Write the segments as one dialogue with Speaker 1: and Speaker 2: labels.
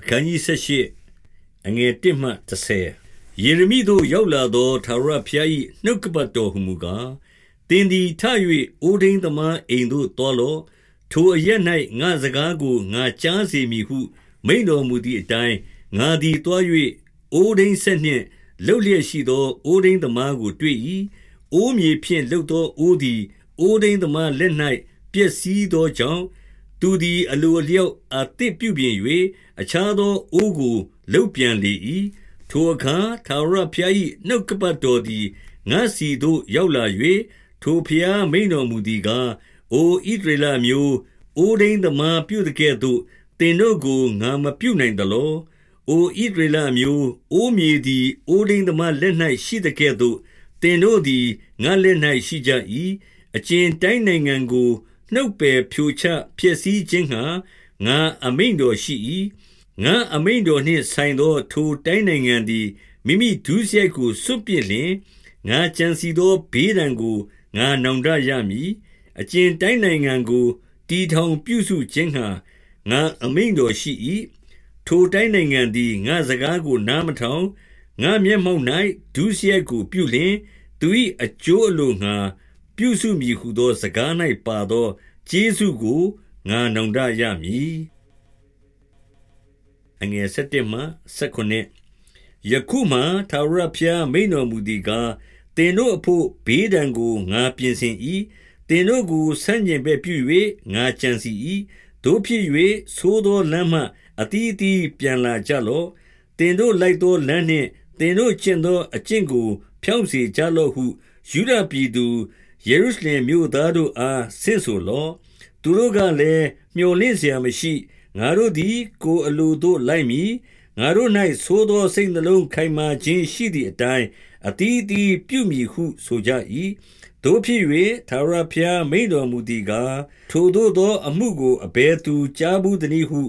Speaker 1: အခန်းကြီး78အငယ်1မှ30ယေရမိတို့ရောက်လာသောသာရဖျား၏နှုတ်ကပတ်တော်ဟုမူကားတင်းသည်ထ၍အိုဒိန်သမားအိမ်သို့တော်လောထိုအရ၌ငါစကားကိုငါကြားစေမည်ဟု မိန်တော်မူသည့်အတိုင်းငါသည်တွား၍အိုဒိန်ဆက်နှင့်လှုပ်လျက်ရှိသောအိုဒိန်သမားကိုတွေ့၏အိုးမြေဖြင့်လှုပ်သောအိုးသည်အိုဒိန်သမားလက်၌ပျက်စီးသောကြောင့် သူသည် အလိုအလျောက် အသစ်ပြုပြင်၍အခြားသောအိုးကို လုပ်ပြန်လေ၏။ထိုအခါ ထာဝရဘုရား၏နှုတ်ကပတ်တော်သည် ငါ့ဆီသို့ ရောက်လာ၍၊ထိုဘုရားမိန့်တော်မူသည်ကား၊အိုဣသရေလအမျိုး၊အိုးထိန်းသမားပြုသကဲ့သို့ သင်တို့ကို ငါမပြုနိုင်သလော။အိုဣသရေလအမျိုး၊အိုးမြေသည် အိုးထိန်းသမားလက်၌ရှိသကဲ့သို့ သင်တို့သည် ငါ့လက်၌ရှိကြ၏။အကြင်တိုင်းနိုင်ငံကို နှုတ်ပယ်ဖြိုချဖျက်ဆီးခြင်းငှါငါအမိန့်တော်ရှိ၏။ငါအမိန့်တော်နှင့်ဆိုင်သော ထိုတိုင်းနိုင်ငံသည်မိမိဒုစရိုက်ကိုစွန့်ပစ်လျှင်၊ငါကြံစည်သောဘေးဒဏ်ကိုငါနောင်တရမည်။အကြင်တိုင်းနိုင်ငံကိုတည်ထောင်ပြုစုခြင်းငှါငါအမိန့်တော်ရှိ၏။ထိုတိုင်းနိုင်ငံသည်ငါ့စကားကိုနားမထောင်၊ငါ့မျက်မှောက်၌ဒုစရိုက်ကိုပြုလျှင်၊သူ၏အကျိုးအလိုငှါ ပြုစုမည်ဟူသော စကား၌ပါသော ကျေးဇူးကို ငါနောင်တရမည်။ယခုမှာ ထာဝရဘုရား မိန့်တော်မူသည်ကား၊သင်တို့အဘို့ ဘေးဒဏ်ကို ငါပြင်ဆင်၏။သင်တို့ကို ဆန့်ကျင်ဘက်ပြု၍ငါကြံစည်၏။သို့ဖြစ်၍ဆိုးသောလမ်းမှ အသီးအသီး ပြန်လာကြလော့။သင်တို့လိုက်သောလမ်းနှင့် သင်တို့ကျင့်သော အကျင့်ကို ဖြောင့်စေကြလော့ဟု ယုဒပြည်သူ ယေရုရှလင်မြို့သားတို့အားဆင့်ဆိုလော့။သူတို့ကလည်း၊မြော်လင့်စရာမရှိ။ငါတို့သည် ကိုယ်အလိုသို့လိုက်မည်။ငါတို့၌ဆိုးသောစိတ်နှလုံးခိုင်မာခြင်းရှိသည်အတိုင်းအသီးအသီးပြုမည်ဟုဆိုကြ၏။သို့ဖြစ်၍ထာဝရဘုရားမိန့်တော်မူသည်ကား၊ထိုသို့သော အမှုကိုအဘယ်သူကြားဘူးသနည်းဟု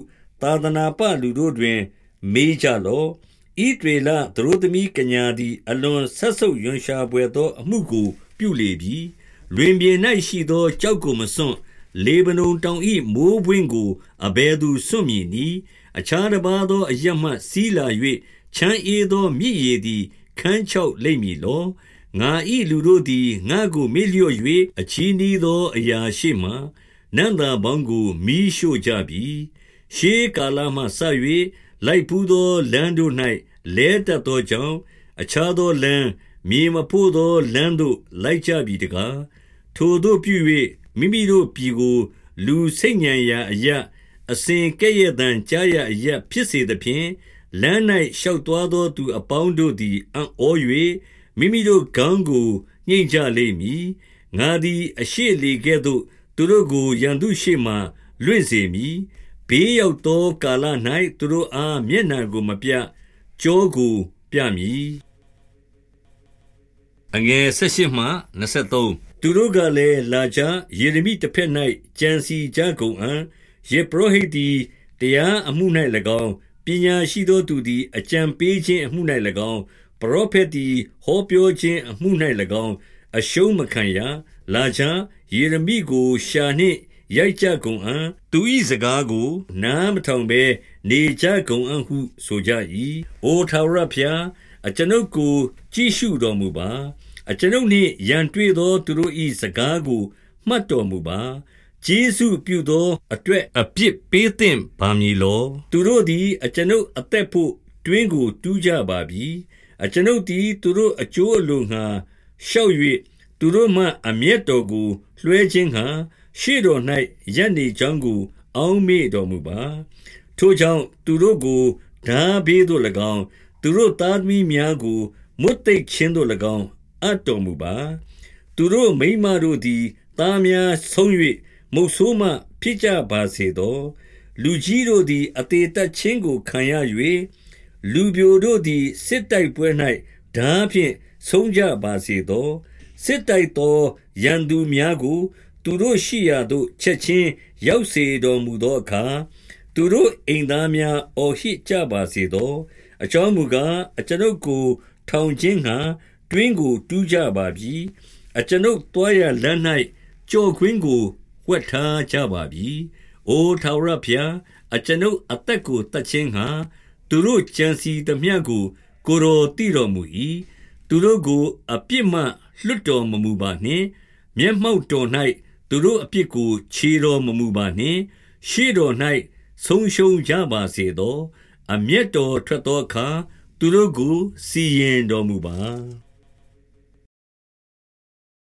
Speaker 1: သာသနာပလူတို့တွင် မေးကြလော့။ဣသရေလသတို့သမီးကညာသည် အလွန်စက်ဆုပ်ရွံရှာဘွယ်သော အမှုကို ပြုလေပြီ။ လွင်ပြင်၌ရှိသောကျောက်ကိုမစွန့်။လေဗနုန်တောင်၏မိုဃ်းပွင့်ကိုအဘယ်သူစွန့်မည်နည်း။အခြားတပါးသောအရပ်မှစီးလာ၍ချမ်းဧသောမြစ်ရေသည်ခန်းခြောက်လိမ့်မည်လော။ငါ၏လူတို့သည်ငါ့ကိုမေ့လျော့၍အချည်းနှီးသောအရာရှေ့မှာနံ့သာပေါင်းကိုမီးရှို့ကြပြီ။ရှေးကာလမှစ၍လိုက်ဘူးသောလမ်းတို့၌လဲတတ်သောကြောင့်၊အခြားသောလမ်း၊မြေမဖို့သောလမ်းသို့လိုက်ကြပြီတကား။ ထိုသို့ပြု၍မိမိတို့ပြည်ကို လူဆိတ်ညံရာအရပ်၊အစဉ်ကဲ့ရဲ့သံကြားရာအရပ်ဖြစ်စေသဖြင့်၊လမ်း၌ရှောက်သွားသောသူအပေါင်းတို့သည်အံ့ဩ၍မိမိတို့ခေါင်းကိုညှိတ်ကြလိမ့်မည်။ငါသည်အရှေ့လေကဲ့သို့ သူတို့ကိုရန်သူရှေ့မှာလွင့်စေမည်။ဘေးရောက်သောကာလ၌သူတို့အားမျက်နှာကိုမပြ၊ကျောကိုပြမည်။ သူတို့ကလည်း၊လာကြ။ယေရမိတဘက်၌ကြံစည်ကြကုန်အံ့။ယဇ်ပုရောဟိတ်သည်တရားအမှု၌၎င်း၊ပညာရှိသောသူသည်အကြံပေးခြင်းအမှု၌၎င်း၊ပရောဖက်သည်ဟောပြောခြင်းအမှု၌၎င်းအရှုံးမခံရ။လာကြ။ယေရမိကိုလျှာနှင့်ရိုက်ကြကုန်အံ့။သူ၏စကားကို နားမထောင်ဘဲနေကြကုန်အံ့ဟု ဆိုကြ၏။အိုထာဝရဘုရား၊အကျွန်ုပ်ကို ကြည့်ရှုတော်မူပါ အကျွန်ုပ်နှင့်ရန်တွေ့သော သူတို့၏စကားကို မှတ်တော်မူပါ။ကျေးဇူးပြုသောအတွက် အပြစ်ပေးသင့်ပါမည်လော။သူတို့သည် အကျွန်ုပ်အသက်ဘို့ တွင်းကို တူးကြပါပြီ။အကျွန်ုပ်သည် သူတို့အကျိုးအလိုငှါလျှောက်၍သူတို့မှ အမျက်တော်ကို လွှဲခြင်းငှါ ရှေ့တော်၌ရပ်နေကြောင်းကို အောက်မေ့တော်မူပါ။ထိုကြောင့်သူတို့ကို ထားဘေးသို့၎င်း၊သူတို့သားသမီးများကို မွတ်သိပ်ခြင်းသို့၎င်း အပ်တော်မူပါ။သူတို့မိန်းမတို့သည် သားများဆုံး၍မုတ်ဆိုးမဖြစ်ကြပါစေသော။လူကြီးတို့သည် အသေသတ်ခြင်းကို ခံရ၍၊လူပျိုတို့သည် စစ်တိုက်ပွဲ၌ထားဖြင့် ဆုံးကြပါစေသော။စစ်တိုက်သော ရန်သူများကို သူတို့ရှိရာသို့ ချက်ခြင်း ရောက်စေတော်မူသောအခါ၊သူတို့အိမ်သားများ အော်ဟစ်ကြပါစေသော။အကြောင်းမူကား၊အကျွန်ုပ်ကို ထောင်ခြင်းငှါ တွင်းကိုတူးကြပါပြီ။အကျွန်ုပ်သွားရာလမ်း၌ကျော့ကွင်းကိုဝှက်ထားကြပါပြီ။အိုထာဝရဘုရား၊အကျွန်ုပ်အသက်ကိုတတ်ခြင်းငှါသူတို့ကြံစီသမျှကို ကိုယ်တော်သိတော်မူ၏။သူတို့ကိုအပြစ်မှလွှတ်တော်မမူပါနှင့်။မျက်မှောက်တော်၌သူတို့အပြစ်ကိုချေတော်မမူပါနှင့်။ရှေ့တော်၌ဆုံးရှုံးကြပါစေသော။အမျက်တော်ထွက်သောအခါသူတို့ကိုစီရင်တော်မူပါ။